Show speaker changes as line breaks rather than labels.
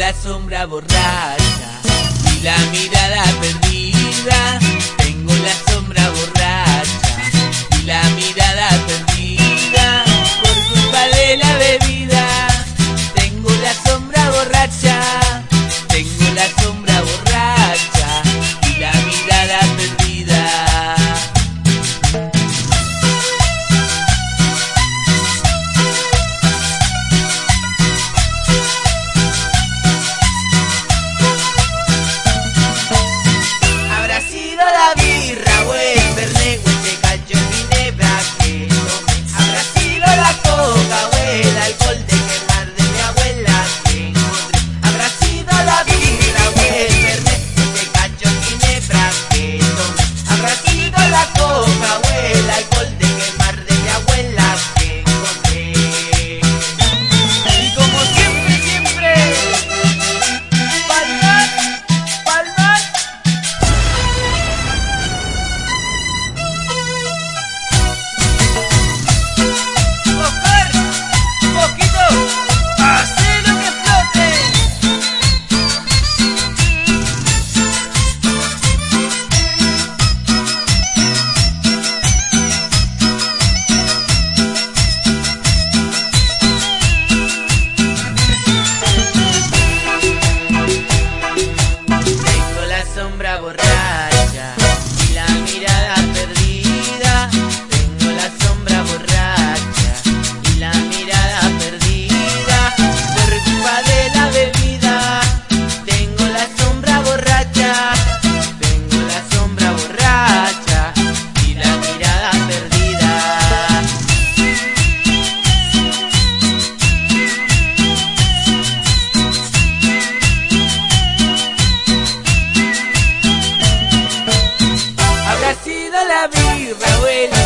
la sombra borracha y la mirada perdida. muchacha, la mirada perdida. Raúl.